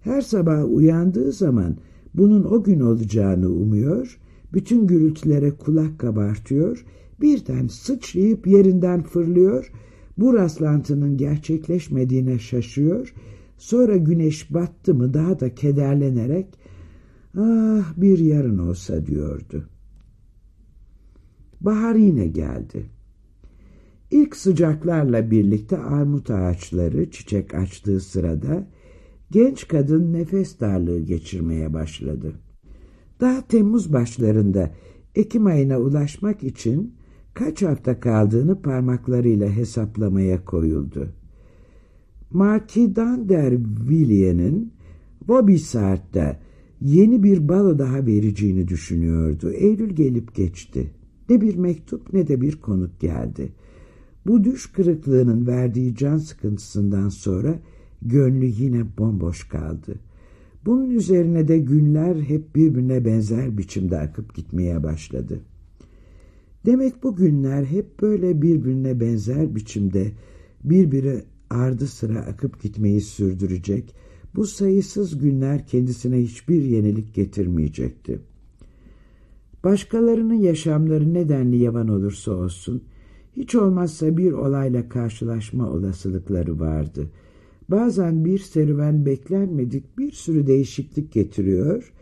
Her sabah uyandığı zaman bunun o gün olacağını umuyor, bütün gürültülere kulak kabartıyor, birden sıçrayıp yerinden fırlıyor, bu rastlantının gerçekleşmediğine şaşıyor, sonra güneş battı mı daha da kederlenerek, ah bir yarın olsa diyordu. Bahar yine geldi. İlk sıcaklarla birlikte armut ağaçları çiçek açtığı sırada genç kadın nefes darlığı geçirmeye başladı. Daha Temmuz başlarında Ekim ayına ulaşmak için kaç hafta kaldığını parmaklarıyla hesaplamaya koyuldu. Marquis d'Andervilliers'in Vaubyessard'da yeni bir balo daha vereceğini düşünüyordu. Eylül gelip geçti. Ne bir mektup ne de bir konuk geldi. Bu düş kırıklığının verdiği can sıkıntısından sonra gönlü yine bomboş kaldı. Bunun üzerine de günler hep birbirine benzer biçimde akıp gitmeye başladı. Demek bu günler hep böyle birbirine benzer biçimde birbiri ardı sıra akıp gitmeyi sürdürecek, bu sayısız günler kendisine hiçbir yenilik getirmeyecekti. Başkalarının yaşamları nedenli yavan olursa olsun, hiç olmazsa bir olayla karşılaşma olasılıkları vardı. Bazen bir serüven beklenmedik bir sürü değişiklik getiriyor,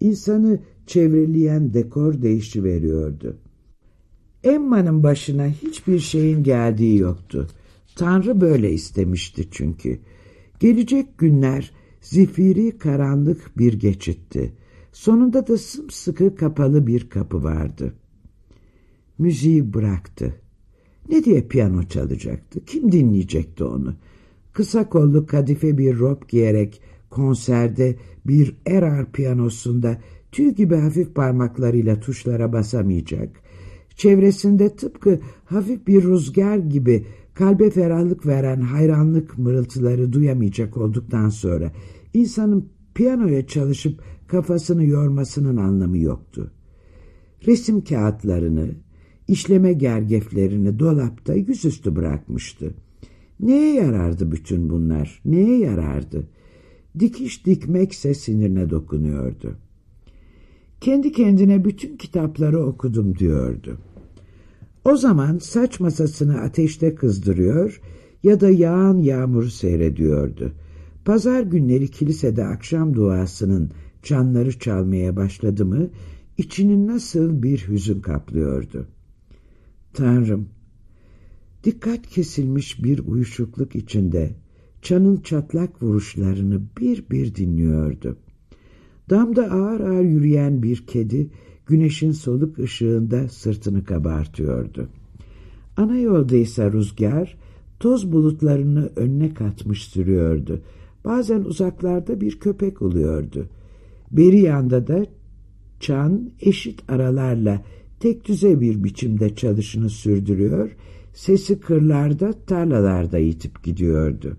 insanı çevreleyen dekor değişiveriyordu. Emma'nın başına hiçbir şeyin geldiği yoktu. Tanrı böyle istemişti çünkü. Gelecek günler zifiri karanlık bir geçitti. Sonunda da sımsıkı kapalı bir kapı vardı. Müziği bıraktı. Ne diye piyano çalacaktı? Kim dinleyecekti onu? Kısa kollu kadife bir rob giyerek konserde bir erar piyanosunda tüy gibi hafif parmaklarıyla tuşlara basamayacak. Çevresinde tıpkı hafif bir rüzgar gibi kalbe ferahlık veren hayranlık mırıltıları duyamayacak olduktan sonra insanın piyanoya çalışıp kafasını yormasının anlamı yoktu. Resim kağıtlarını, işleme gergeflerini dolapta yüzüstü bırakmıştı. Neye yarardı bütün bunlar? Neye yarardı? Dikiş dikmekse sinirine dokunuyordu. Kendi kendine bütün kitapları okudum diyordu. O zaman saç masasını ateşte kızdırıyor ya da yağan yağmuru seyrediyordu. Pazar günleri kilisede akşam duasının çanları çalmaya başladı mı içini nasıl bir hüzün kaplıyordu. Tanrım, dikkat kesilmiş bir uyuşukluk içinde çanın çatlak vuruşlarını bir bir dinliyordu. Damda ağır ağır yürüyen bir kedi güneşin soluk ışığında sırtını kabartıyordu. Ana yolda ise rüzgar toz bulutlarını önüne katmış sürüyordu. Bazen uzaklarda bir köpek oluyordu. Beri yanda da çan eşit aralarla tek düze bir biçimde çalışını sürdürüyor, sesi kırlarda, tarlalarda yitip gidiyordu.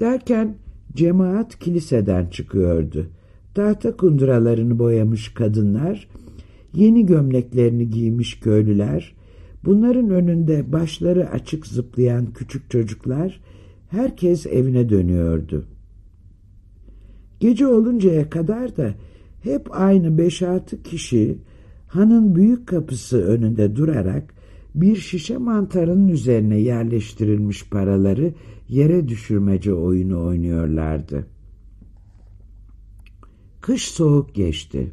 Derken cemaat kiliseden çıkıyordu. Tahta kunduralarını boyamış kadınlar, yeni gömleklerini giymiş köylüler, bunların önünde başları açık zıplayan küçük çocuklar, herkes evine dönüyordu. Gece oluncaya kadar da hep aynı beş altı kişi hanın büyük kapısı önünde durarak bir şişe mantarının üzerine yerleştirilmiş paraları yere düşürmece oyunu oynuyorlardı. Kış soğuk geçti.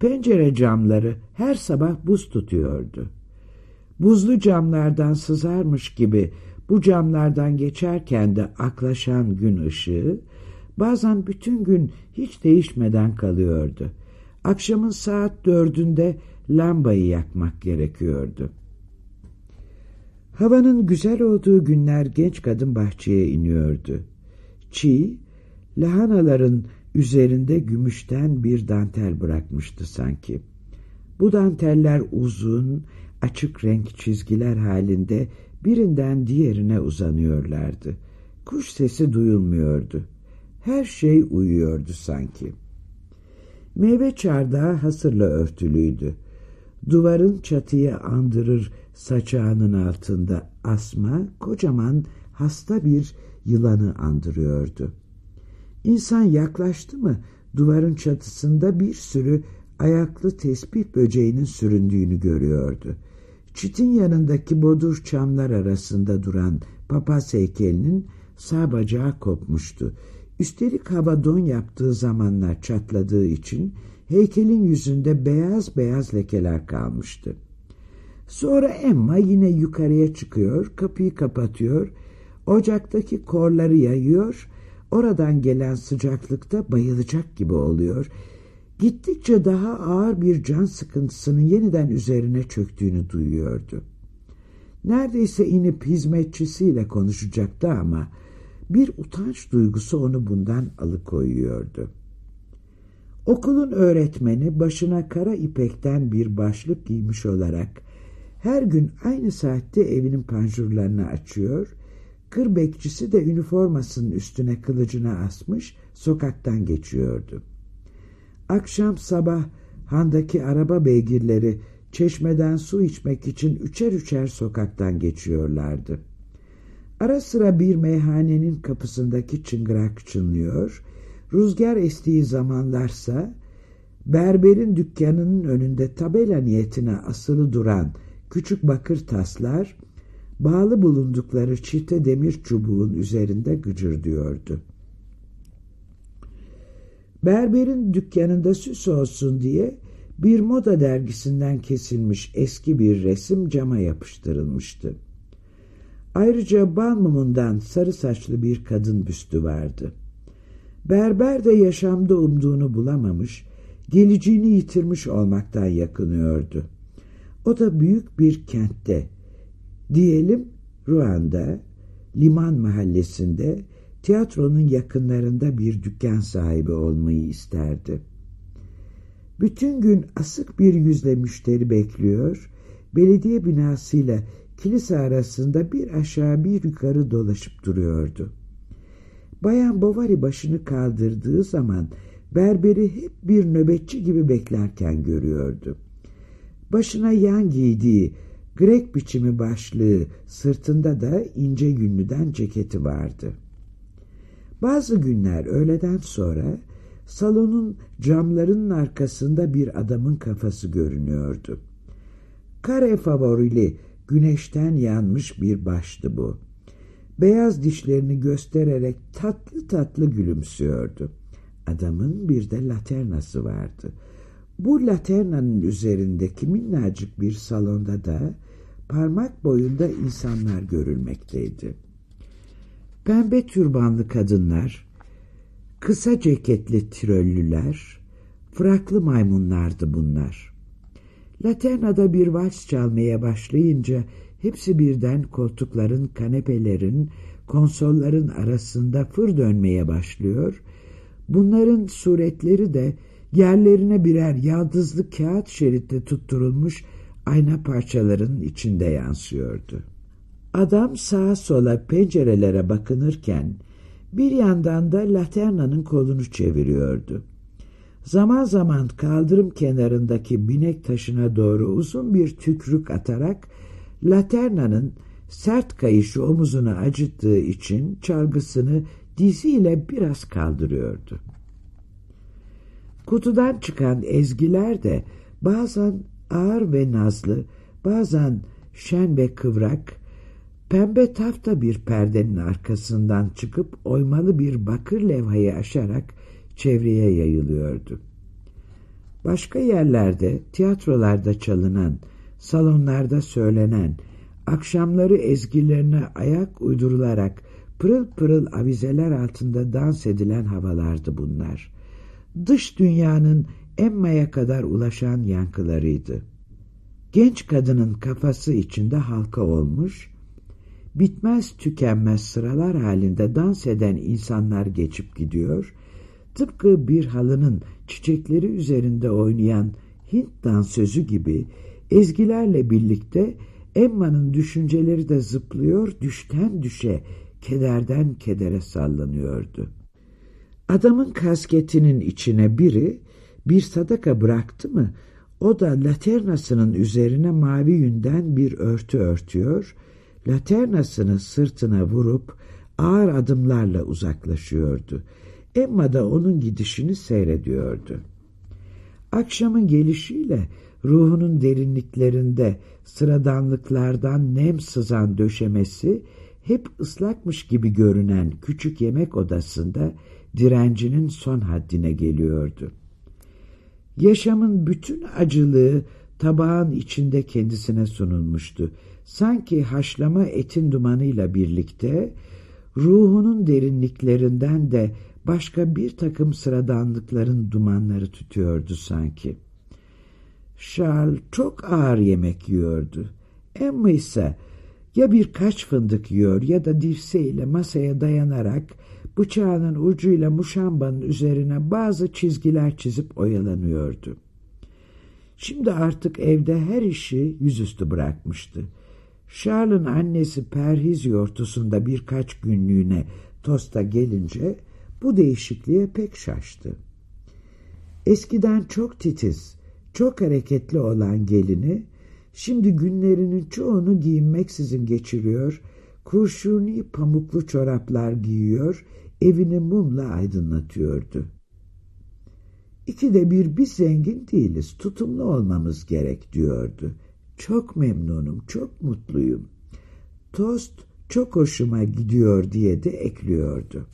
Pencere camları her sabah buz tutuyordu. Buzlu camlardan sızarmış gibi bu camlardan geçerken de aklaşan gün ışığı bazen bütün gün hiç değişmeden kalıyordu. Akşamın saat dördünde lambayı yakmak gerekiyordu. Havanın güzel olduğu günler genç kadın bahçeye iniyordu. Çiğ, lahanaların üzerinde gümüşten bir dantel bırakmıştı sanki. Bu danteller uzun, açık renk çizgiler halinde birinden diğerine uzanıyorlardı. Kuş sesi duyulmuyordu. Her şey uyuyordu sanki. Meyve çardağı hasırla örtülüydü. Duvarın çatıyı andırır saçağının altında asma kocaman hasta bir yılanı andırıyordu. İnsan yaklaştı mı duvarın çatısında bir sürü ayaklı tespih böceğinin süründüğünü görüyordu. Çitin yanındaki bodur çamlar arasında duran papaz heykelinin sağ bacağı kopmuştu. Üstelik hava don yaptığı zamanlar çatladığı için heykelin yüzünde beyaz beyaz lekeler kalmıştı. Sonra Emma yine yukarıya çıkıyor, kapıyı kapatıyor, ocaktaki korları yayıyor, oradan gelen sıcaklıkta bayılacak gibi oluyor. Gittikçe daha ağır bir can sıkıntısının yeniden üzerine çöktüğünü duyuyordu. Neredeyse inip hizmetçisiyle konuşacaktı ama bir utanç duygusu onu bundan alıkoyuyordu. Okulun öğretmeni başına kara ipekten bir başlık giymiş olarak her gün aynı saatte evinin panjurlarını açıyor, kır bekçisi de üniformasının üstüne kılıcına asmış sokaktan geçiyordu. Akşam sabah handaki araba beygirleri çeşmeden su içmek için üçer üçer sokaktan geçiyorlardı. Ara sıra bir meyhanenin kapısındaki çıngırak çınlıyor, rüzgar estiği zamanlarsa berberin dükkanının önünde tabela niyetine asılı duran küçük bakır taslar bağlı bulundukları çifte demir çubuğun üzerinde gıcırdıyordu. Berberin dükkanında süs olsun diye bir moda dergisinden kesilmiş eski bir resim cama yapıştırılmıştı. Ayrıca bal mumundan sarı saçlı bir kadın büstü vardı. Berber de yaşamda umduğunu bulamamış, geleceğini yitirmiş olmaktan yakınıyordu. O da büyük bir kentte, diyelim Ruanda, Liman mahallesinde, tiyatronun yakınlarında bir dükkan sahibi olmayı isterdi. Bütün gün asık bir yüzle müşteri bekliyor, belediye binasıyla kilise arasında bir aşağı bir yukarı dolaşıp duruyordu. Bayan Bovary başını kaldırdığı zaman berberi hep bir nöbetçi gibi beklerken görüyordu. Başına yan giydiği grek biçimi başlığı, sırtında da ince günlüden ceketi vardı. Bazı günler öğleden sonra salonun camlarının arkasında bir adamın kafası görünüyordu. Kare favorili güneşten yanmış bir baştı bu. Beyaz dişlerini göstererek tatlı tatlı gülümsüyordu. Adamın bir de laternası vardı. Bu laternanın üzerindeki minnacık bir salonda da parmak boyunda insanlar görülmekteydi. Pembe türbanlı kadınlar, kısa ceketli tiröllüler, fraklı maymunlardı bunlar. Laternada bir vals çalmaya başlayınca hepsi birden koltukların, kanepelerin, konsolların arasında fır dönmeye başlıyor. Bunların suretleri de yerlerine birer yaldızlı kağıt şeritte tutturulmuş ayna parçalarının içinde yansıyordu. Adam sağa sola pencerelere bakınırken bir yandan da laternanın kolunu çeviriyordu. Zaman zaman kaldırım kenarındaki binek taşına doğru uzun bir tükrük atarak laternanın sert kayışı omuzunu acıttığı için çalgısını diziyle biraz kaldırıyordu. Kutudan çıkan ezgiler de bazen ağır ve nazlı, bazen şen ve kıvrak, pembe tafta bir perdenin arkasından çıkıp oymalı bir bakır levhayı aşarak çevreye yayılıyordu. Başka yerlerde, tiyatrolarda çalınan, salonlarda söylenen, akşamları ezgilerine ayak uydurularak pırıl pırıl avizeler altında dans edilen havalardı bunlar. Dış dünyanın Emma'ya kadar ulaşan yankılarıydı. Genç kadının kafası içinde halka olmuş, bitmez tükenmez sıralar halinde dans eden insanlar geçip gidiyor, tıpkı bir halının çiçekleri üzerinde oynayan Hint dansözü gibi ezgilerle birlikte Emma'nın düşünceleri de zıplıyor, düşten düşe, kederden kedere sallanıyordu. Adamın kasketinin içine biri bir sadaka bıraktı mı o da laternasının üzerine mavi yünden bir örtü örtüyor, laternasını sırtına vurup ağır adımlarla uzaklaşıyordu. Emma da onun gidişini seyrediyordu. Akşamın gelişiyle ruhunun derinliklerinde sıradanlıklardan nem sızan döşemesi hep ıslakmış gibi görünen küçük yemek odasında direncinin son haddine geliyordu. Yaşamın bütün acılığı tabağın içinde kendisine sunulmuştu. Sanki haşlama etin dumanıyla birlikte ruhunun derinliklerinden de başka bir takım sıradanlıkların dumanları tutuyordu sanki. Charles çok ağır yemek yiyordu. Emma ise ya birkaç fındık yiyor ya da dirseğiyle masaya dayanarak bıçağının ucuyla muşambanın üzerine bazı çizgiler çizip oyalanıyordu. Şimdi artık evde her işi yüzüstü bırakmıştı. Charles'ın annesi perhiz yortusunda birkaç günlüğüne tosta gelince bu değişikliğe pek şaştı. Eskiden çok titiz, çok hareketli olan gelini, şimdi günlerinin çoğunu giyinmeksizin geçiriyor, kurşuni pamuklu çoraplar giyiyor, evini mumla aydınlatıyordu. İkide bir biz zengin değiliz, tutumlu olmamız gerek diyordu. Çok memnunum, çok mutluyum. Tost çok hoşuma gidiyor diye de ekliyordu.